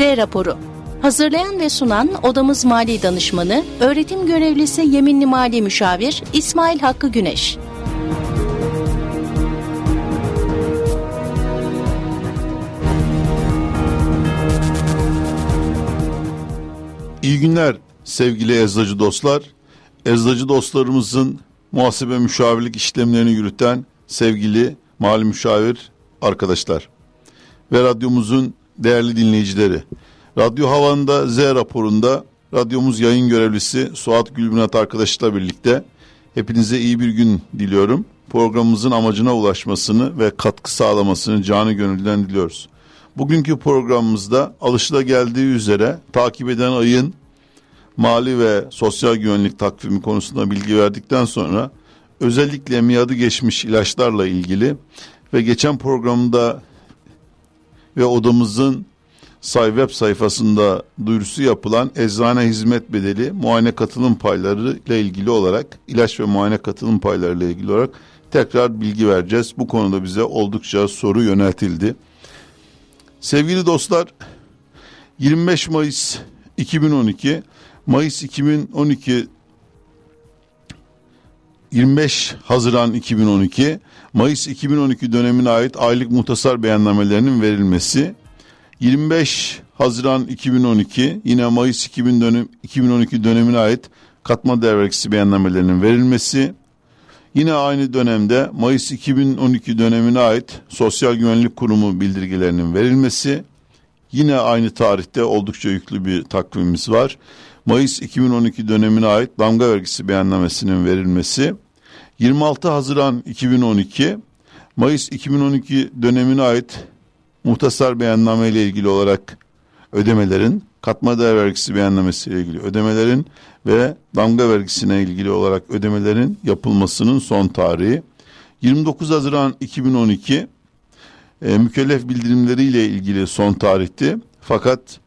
raporu. Hazırlayan ve sunan Odamız Mali Danışmanı, Öğretim Görevlisi Yeminli Mali Müşavir İsmail Hakkı Güneş. İyi günler sevgili eczacı dostlar. Eczacı dostlarımızın muhasebe müşavirlik işlemlerini yürüten sevgili mali müşavir arkadaşlar ve radyomuzun değerli dinleyicileri. Radyo Havan'da Z raporunda radyomuz yayın görevlisi Suat Gülbinat arkadaşla birlikte hepinize iyi bir gün diliyorum. Programımızın amacına ulaşmasını ve katkı sağlamasını canı gönülden diliyoruz. Bugünkü programımızda alışılageldiği üzere takip eden ayın mali ve sosyal güvenlik takvimi konusunda bilgi verdikten sonra özellikle miadı geçmiş ilaçlarla ilgili ve geçen programda ve odamızın say web sayfasında duyurusu yapılan eczane hizmet bedeli muayene katılım payları ile ilgili olarak ilaç ve muayene katılım payları ile ilgili olarak tekrar bilgi vereceğiz. Bu konuda bize oldukça soru yöneltildi. Sevgili dostlar 25 Mayıs 2012 Mayıs 2012 25 Haziran 2012 Mayıs 2012 dönemine ait aylık muhtasar beyannamelerinin verilmesi 25 Haziran 2012 yine Mayıs 2000 dönem, 2012 dönemine ait katma değer vergisi beyannamelerinin verilmesi yine aynı dönemde Mayıs 2012 dönemine ait Sosyal Güvenlik Kurumu bildirgelerinin verilmesi yine aynı tarihte oldukça yüklü bir takvimimiz var. Mayıs 2012 dönemine ait damga vergisi beyannamesinin verilmesi, 26 Haziran 2012 Mayıs 2012 dönemine ait muhtasar beyanname ile ilgili olarak ödemelerin, katma değer vergisi beyannamesi ile ilgili ödemelerin ve damga vergisine ilgili olarak ödemelerin yapılmasının son tarihi. 29 Haziran 2012 e, mükellef bildirimleri ile ilgili son tarihti. Fakat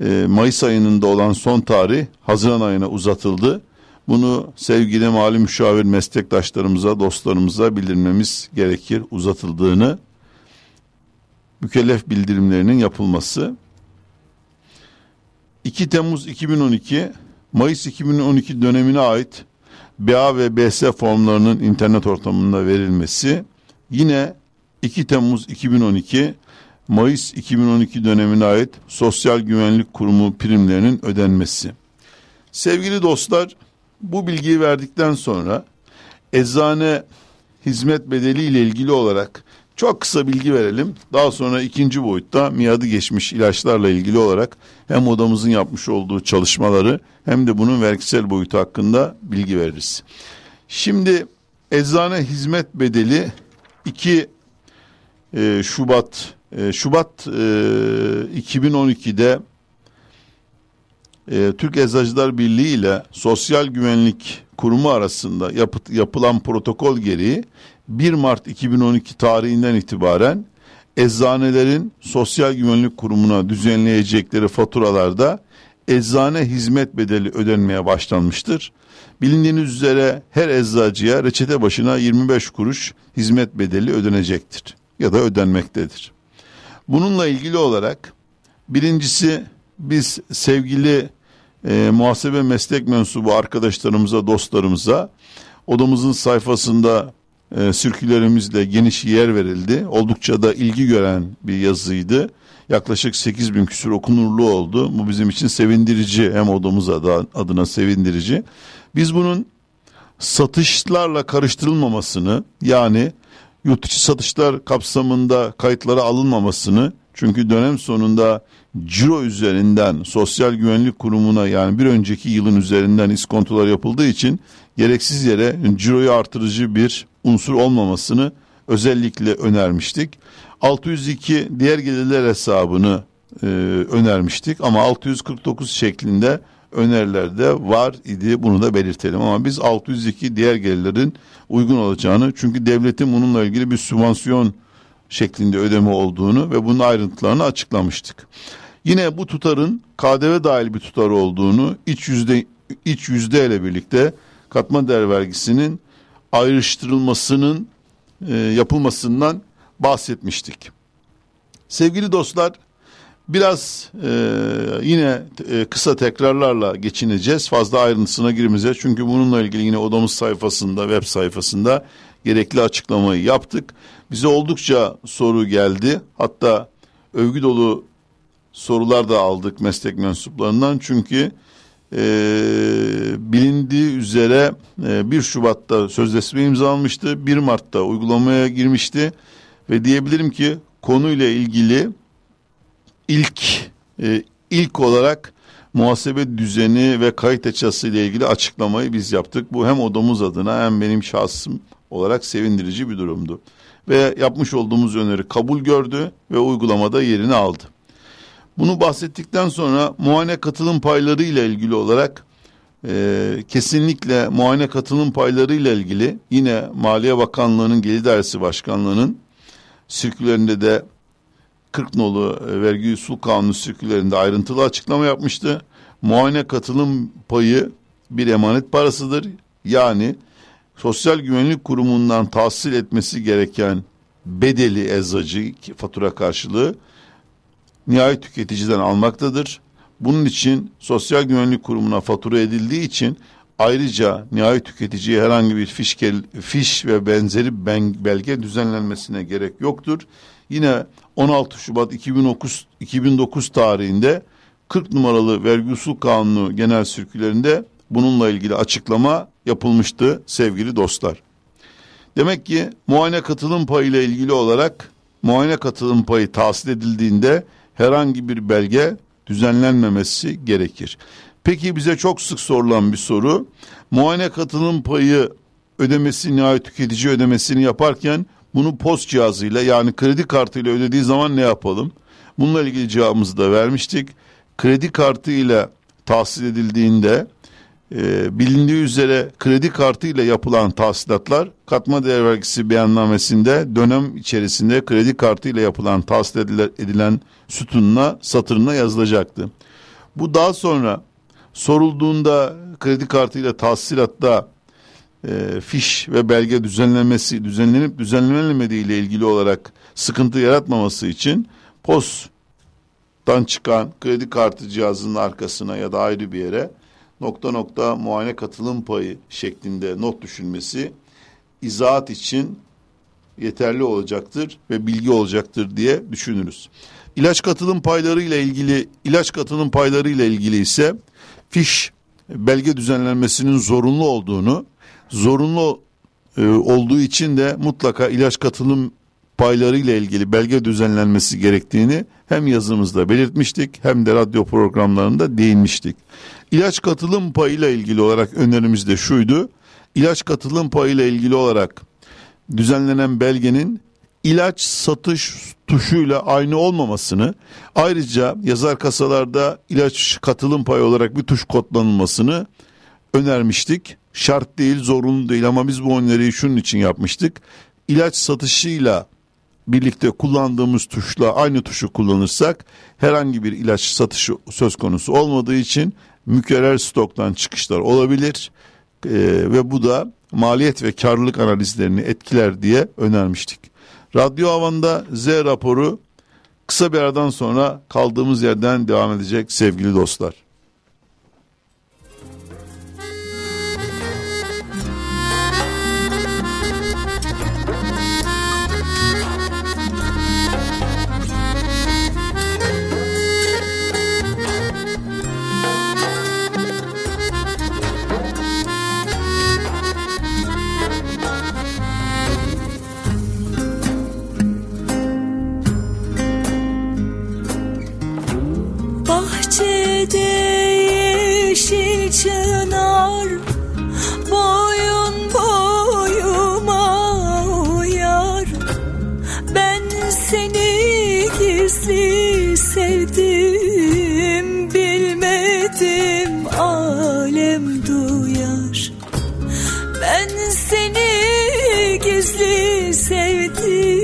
e, Mayıs ayının da olan son tarih Haziran ayına uzatıldı. Bunu sevgili mali müşavir meslektaşlarımıza, dostlarımıza bildirmemiz gerekir uzatıldığını. Mükellef bildirimlerinin yapılması. 2 Temmuz 2012 Mayıs 2012 dönemine ait BA ve BS formlarının internet ortamında verilmesi. Yine 2 Temmuz 2012 Mayıs 2012 dönemine ait Sosyal Güvenlik Kurumu primlerinin ödenmesi. Sevgili dostlar, bu bilgiyi verdikten sonra eczane hizmet bedeli ile ilgili olarak çok kısa bilgi verelim. Daha sonra ikinci boyutta miadı geçmiş ilaçlarla ilgili olarak hem odamızın yapmış olduğu çalışmaları hem de bunun vergisel boyutu hakkında bilgi veririz. Şimdi eczane hizmet bedeli 2 e, Şubat e, Şubat e, 2012'de e, Türk Eczacılar Birliği ile Sosyal Güvenlik Kurumu arasında yapı, yapılan protokol gereği 1 Mart 2012 tarihinden itibaren eczanelerin Sosyal Güvenlik Kurumu'na düzenleyecekleri faturalarda eczane hizmet bedeli ödenmeye başlanmıştır. Bilindiğiniz üzere her eczacıya reçete başına 25 kuruş hizmet bedeli ödenecektir ya da ödenmektedir. Bununla ilgili olarak birincisi biz sevgili e, muhasebe meslek mensubu arkadaşlarımıza, dostlarımıza odamızın sayfasında e, sirkülerimizle geniş yer verildi. Oldukça da ilgi gören bir yazıydı. Yaklaşık 8 bin küsur okunurlu oldu. Bu bizim için sevindirici hem odamız adına sevindirici. Biz bunun satışlarla karıştırılmamasını yani yurt içi satışlar kapsamında kayıtlara alınmamasını çünkü dönem sonunda ciro üzerinden sosyal güvenlik kurumuna yani bir önceki yılın üzerinden iskontolar yapıldığı için gereksiz yere ciroyu artırıcı bir unsur olmamasını özellikle önermiştik. 602 diğer gelirler hesabını e, önermiştik ama 649 şeklinde önerilerde var idi bunu da belirtelim ama biz 602 diğer gelirlerin uygun olacağını çünkü devletin bununla ilgili bir sübvansiyon şeklinde ödeme olduğunu ve bunun ayrıntılarını açıklamıştık. Yine bu tutarın KDV dahil bir tutar olduğunu iç yüzde iç yüzde ile birlikte katma değer vergisinin ayrıştırılmasının e, yapılmasından bahsetmiştik. Sevgili dostlar, Biraz e, yine e, kısa tekrarlarla geçineceğiz. Fazla ayrıntısına girmeyeceğiz. Çünkü bununla ilgili yine odamız sayfasında, web sayfasında gerekli açıklamayı yaptık. Bize oldukça soru geldi. Hatta övgü dolu sorular da aldık meslek mensuplarından. Çünkü e, bilindiği üzere e, 1 Şubat'ta sözleşme imzalanmıştı. 1 Mart'ta uygulamaya girmişti. Ve diyebilirim ki konuyla ilgili ilk e, ilk olarak muhasebe düzeni ve kayıt açısı ile ilgili açıklamayı biz yaptık. Bu hem odamız adına hem benim şahsım olarak sevindirici bir durumdu. Ve yapmış olduğumuz öneri kabul gördü ve uygulamada yerini aldı. Bunu bahsettikten sonra muayene katılım payları ile ilgili olarak e, kesinlikle muayene katılım payları ile ilgili yine Maliye Bakanlığı'nın Gelir Dairesi Başkanlığı'nın sirkülerinde de 40 nolu e, vergi usul kanunu sirkülerinde ayrıntılı açıklama yapmıştı. Muayene katılım payı bir emanet parasıdır. Yani Sosyal Güvenlik Kurumu'ndan tahsil etmesi gereken bedeli eczacı fatura karşılığı nihayet tüketiciden almaktadır. Bunun için Sosyal Güvenlik Kurumu'na fatura edildiği için ayrıca nihayet tüketiciye herhangi bir fiş, fiş ve benzeri belge düzenlenmesine gerek yoktur. Yine 16 Şubat 2009, 2009 tarihinde 40 numaralı vergi usul kanunu genel sirkülerinde bununla ilgili açıklama yapılmıştı sevgili dostlar. Demek ki muayene katılım payı ile ilgili olarak muayene katılım payı tahsil edildiğinde herhangi bir belge düzenlenmemesi gerekir. Peki bize çok sık sorulan bir soru. Muayene katılım payı ödemesi nihayet tüketici ödemesini yaparken bunu post cihazıyla yani kredi kartıyla ödediği zaman ne yapalım? Bununla ilgili cevabımızı da vermiştik. Kredi kartı ile tahsil edildiğinde e, bilindiği üzere kredi kartı ile yapılan tahsilatlar katma değer vergisi beyannamesinde dönem içerisinde kredi kartı ile yapılan tahsil edilen sütununa satırına yazılacaktı. Bu daha sonra sorulduğunda kredi kartı ile tahsilatta e, fiş ve belge düzenlenmesi düzenlenip düzenlenmediği ile ilgili olarak sıkıntı yaratmaması için posttan çıkan kredi kartı cihazının arkasına ya da ayrı bir yere nokta nokta muayene katılım payı şeklinde not düşünmesi izahat için yeterli olacaktır ve bilgi olacaktır diye düşünürüz. İlaç katılım payları ile ilgili ilaç katılım payları ile ilgili ise fiş belge düzenlenmesinin zorunlu olduğunu zorunlu e, olduğu için de mutlaka ilaç katılım payları ile ilgili belge düzenlenmesi gerektiğini hem yazımızda belirtmiştik hem de radyo programlarında değinmiştik. İlaç katılım payıyla ilgili olarak önerimiz de şuydu. İlaç katılım payıyla ilgili olarak düzenlenen belgenin ilaç satış tuşuyla aynı olmamasını ayrıca yazar kasalarda ilaç katılım payı olarak bir tuş kodlanılmasını önermiştik. Şart değil, zorunlu değil ama biz bu öneriyi şunun için yapmıştık. İlaç satışıyla birlikte kullandığımız tuşla aynı tuşu kullanırsak herhangi bir ilaç satışı söz konusu olmadığı için mükerrer stoktan çıkışlar olabilir ee, ve bu da maliyet ve karlılık analizlerini etkiler diye önermiştik. Radyo Havan'da Z raporu kısa bir aradan sonra kaldığımız yerden devam edecek sevgili dostlar. gözlü sevdim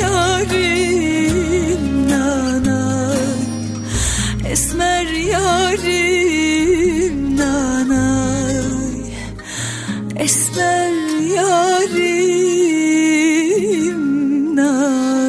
yarim nanay Esmer yarim nanay Esmer yarim nanay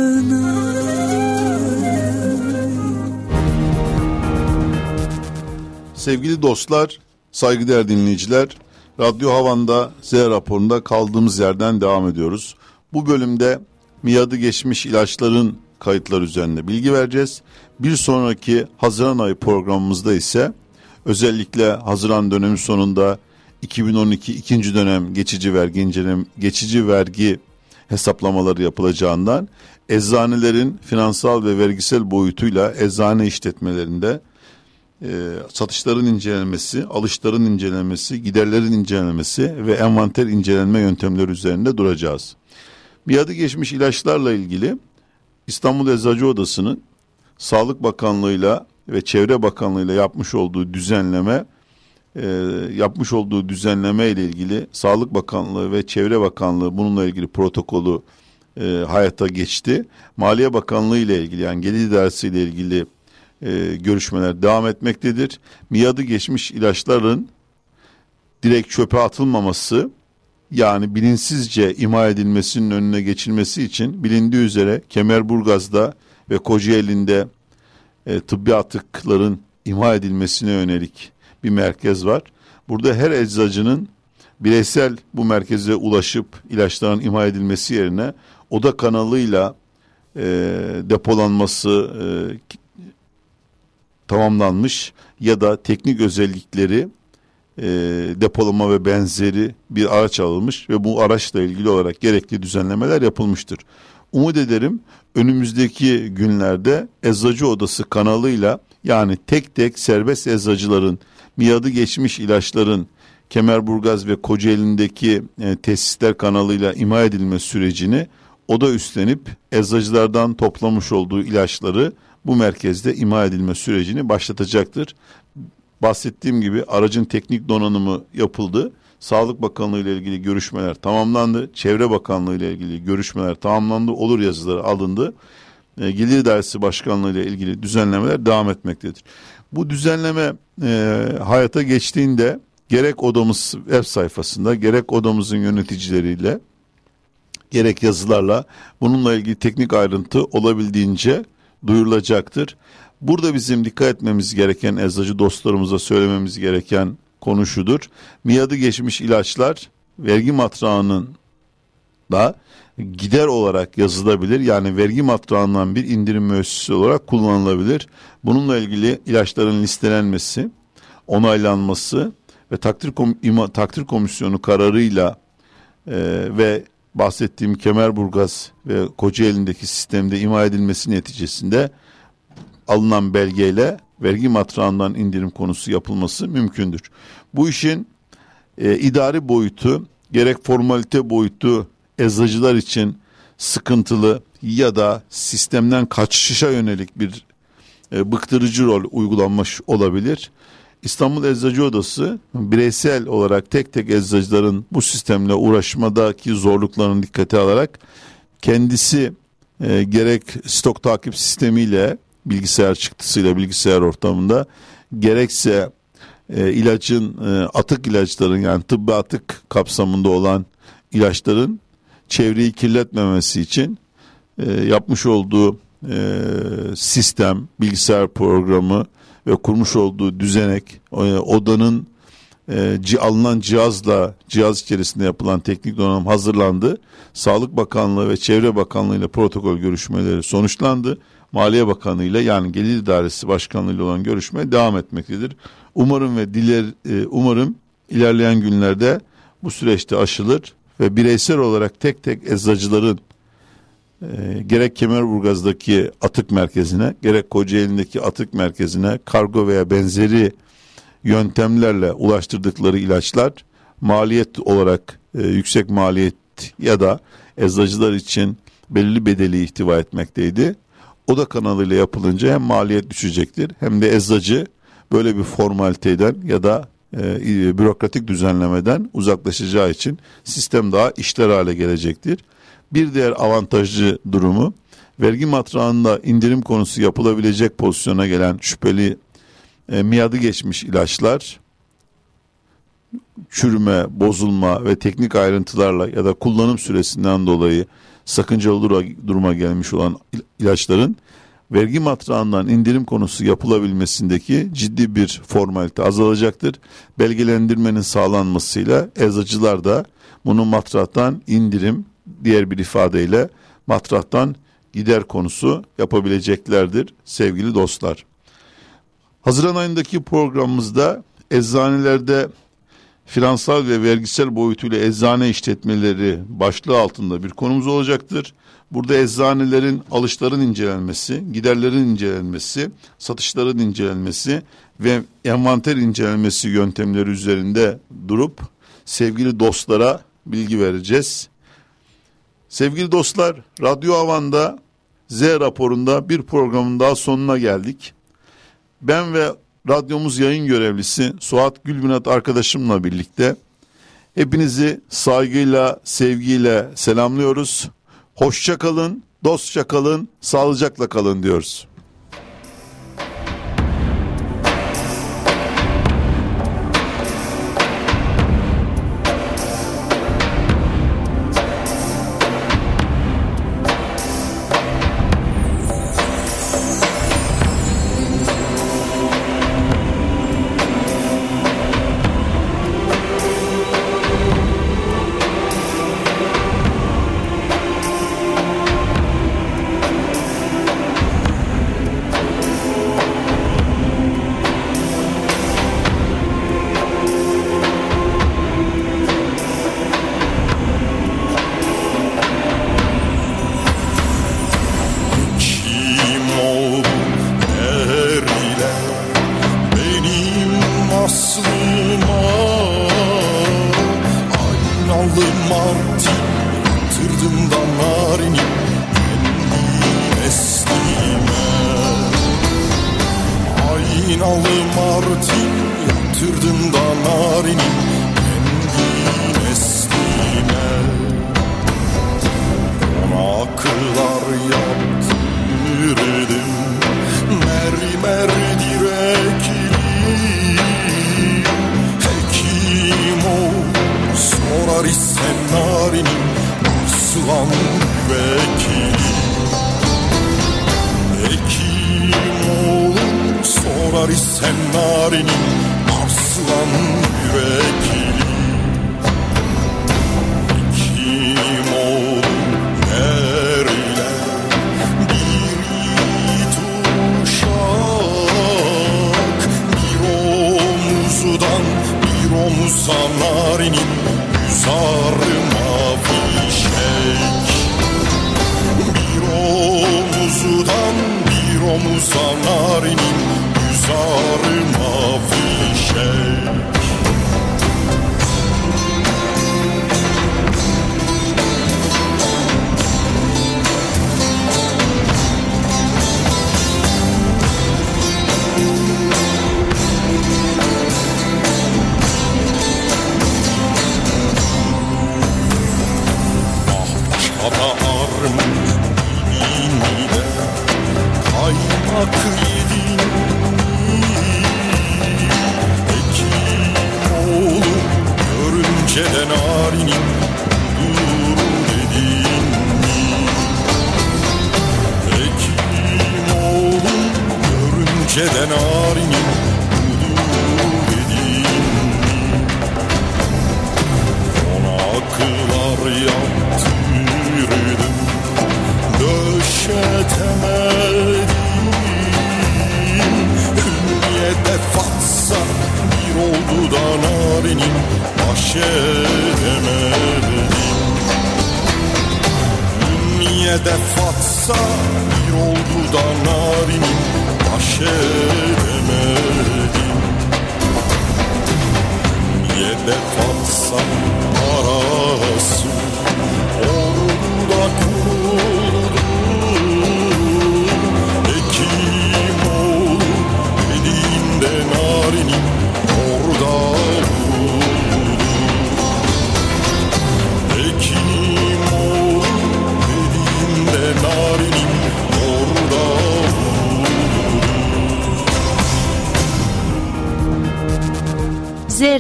Sevgili dostlar, saygıdeğer dinleyiciler, Radyo Havan'da Z raporunda kaldığımız yerden devam ediyoruz. Bu bölümde miadı geçmiş ilaçların kayıtlar üzerinde bilgi vereceğiz. Bir sonraki Haziran ayı programımızda ise özellikle Haziran dönemi sonunda 2012 ikinci dönem geçici vergi incelem geçici vergi hesaplamaları yapılacağından eczanelerin finansal ve vergisel boyutuyla eczane işletmelerinde e, satışların incelenmesi, alışların incelenmesi, giderlerin incelenmesi ve envanter incelenme yöntemleri üzerinde duracağız. Miadı geçmiş ilaçlarla ilgili İstanbul Eczacı Odası'nın Sağlık Bakanlığı'yla ve Çevre Bakanlığı'yla yapmış olduğu düzenleme e, yapmış olduğu düzenleme ile ilgili Sağlık Bakanlığı ve Çevre Bakanlığı bununla ilgili protokolü e, hayata geçti. Maliye Bakanlığı ile ilgili yani gelir idaresi ile ilgili e, görüşmeler devam etmektedir. Miadı geçmiş ilaçların direkt çöpe atılmaması yani bilinçsizce ima edilmesinin önüne geçilmesi için bilindiği üzere Kemerburgaz'da ve Kocaeli'nde e, tıbbi atıkların ima edilmesine yönelik bir merkez var. Burada her eczacının bireysel bu merkeze ulaşıp ilaçların ima edilmesi yerine oda kanalıyla e, depolanması e, tamamlanmış ya da teknik özellikleri e, depolama ve benzeri bir araç alınmış ve bu araçla ilgili olarak gerekli düzenlemeler yapılmıştır. Umut ederim önümüzdeki günlerde eczacı odası kanalıyla yani tek tek serbest eczacıların miadı geçmiş ilaçların Kemerburgaz ve Kocaeli'ndeki e, tesisler kanalıyla ima edilme sürecini o da üstlenip eczacılardan toplamış olduğu ilaçları bu merkezde ima edilme sürecini başlatacaktır. Bahsettiğim gibi aracın teknik donanımı yapıldı. Sağlık Bakanlığı ile ilgili görüşmeler tamamlandı. Çevre Bakanlığı ile ilgili görüşmeler tamamlandı. Olur yazıları alındı. E, Gelir Dairesi Başkanlığı ile ilgili düzenlemeler devam etmektedir. Bu düzenleme e, hayata geçtiğinde gerek odamız web sayfasında gerek odamızın yöneticileriyle gerek yazılarla bununla ilgili teknik ayrıntı olabildiğince duyurulacaktır. Burada bizim dikkat etmemiz gereken eczacı dostlarımıza söylememiz gereken konu şudur. Miadı geçmiş ilaçlar vergi matrağının da gider olarak yazılabilir. Yani vergi matrağından bir indirim müessesi olarak kullanılabilir. Bununla ilgili ilaçların listelenmesi, onaylanması ve takdir, kom takdir komisyonu kararıyla e, ve bahsettiğim Kemerburgaz ve Kocaeli'ndeki sistemde ima edilmesi neticesinde alınan belgeyle vergi matrağından indirim konusu yapılması mümkündür. Bu işin e, idari boyutu gerek formalite boyutu eczacılar için sıkıntılı ya da sistemden kaçışa yönelik bir e, bıktırıcı rol uygulanmış olabilir. İstanbul Eczacı Odası bireysel olarak tek tek eczacıların bu sistemle uğraşmadaki zorluklarını dikkate alarak kendisi e, gerek stok takip sistemiyle bilgisayar çıktısıyla bilgisayar ortamında gerekse e, ilacın e, atık ilaçların yani tıbbi atık kapsamında olan ilaçların çevreyi kirletmemesi için e, yapmış olduğu e, sistem, bilgisayar programı ve kurmuş olduğu düzenek e, odanın e, alınan cihazla cihaz içerisinde yapılan teknik donanım hazırlandı. Sağlık Bakanlığı ve Çevre Bakanlığı ile protokol görüşmeleri sonuçlandı. Maliye Bakanlığı ile yani Gelir İdaresi Başkanlığı ile olan görüşme devam etmektedir. Umarım ve diler e, umarım ilerleyen günlerde bu süreçte aşılır ve bireysel olarak tek tek eczacıların e, gerek Kemerburgaz'daki atık merkezine gerek Kocaeli'ndeki atık merkezine kargo veya benzeri yöntemlerle ulaştırdıkları ilaçlar maliyet olarak e, yüksek maliyet ya da eczacılar için belirli bedeli ihtiva etmekteydi. O da kanalıyla yapılınca hem maliyet düşecektir hem de eczacı böyle bir formaliteden ya da e, bürokratik düzenlemeden uzaklaşacağı için sistem daha işler hale gelecektir. Bir diğer avantajlı durumu vergi matrağında indirim konusu yapılabilecek pozisyona gelen şüpheli e, miadı geçmiş ilaçlar çürüme, bozulma ve teknik ayrıntılarla ya da kullanım süresinden dolayı sakıncalı duruma gelmiş olan ilaçların vergi matrağından indirim konusu yapılabilmesindeki ciddi bir formalite azalacaktır. Belgelendirmenin sağlanmasıyla eczacılar da bunu matrahtan indirim diğer bir ifadeyle matrahtan gider konusu yapabileceklerdir sevgili dostlar. Haziran ayındaki programımızda eczanelerde finansal ve vergisel boyutuyla eczane işletmeleri başlığı altında bir konumuz olacaktır. Burada eczanelerin alışların incelenmesi, giderlerin incelenmesi, satışların incelenmesi ve envanter incelenmesi yöntemleri üzerinde durup sevgili dostlara bilgi vereceğiz. Sevgili dostlar, Radyo Havan'da Z raporunda bir programın daha sonuna geldik. Ben ve radyomuz yayın görevlisi Suat Gülbinat arkadaşımla birlikte hepinizi saygıyla, sevgiyle selamlıyoruz. Hoşça kalın, dostça kalın, sağlıcakla kalın diyoruz. I'm not in jeden all.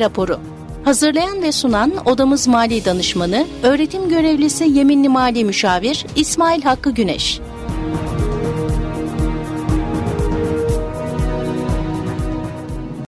Raporu. Hazırlayan ve sunan Odamız Mali Danışmanı, Öğretim Görevlisi Yeminli Mali Müşavir İsmail Hakkı Güneş.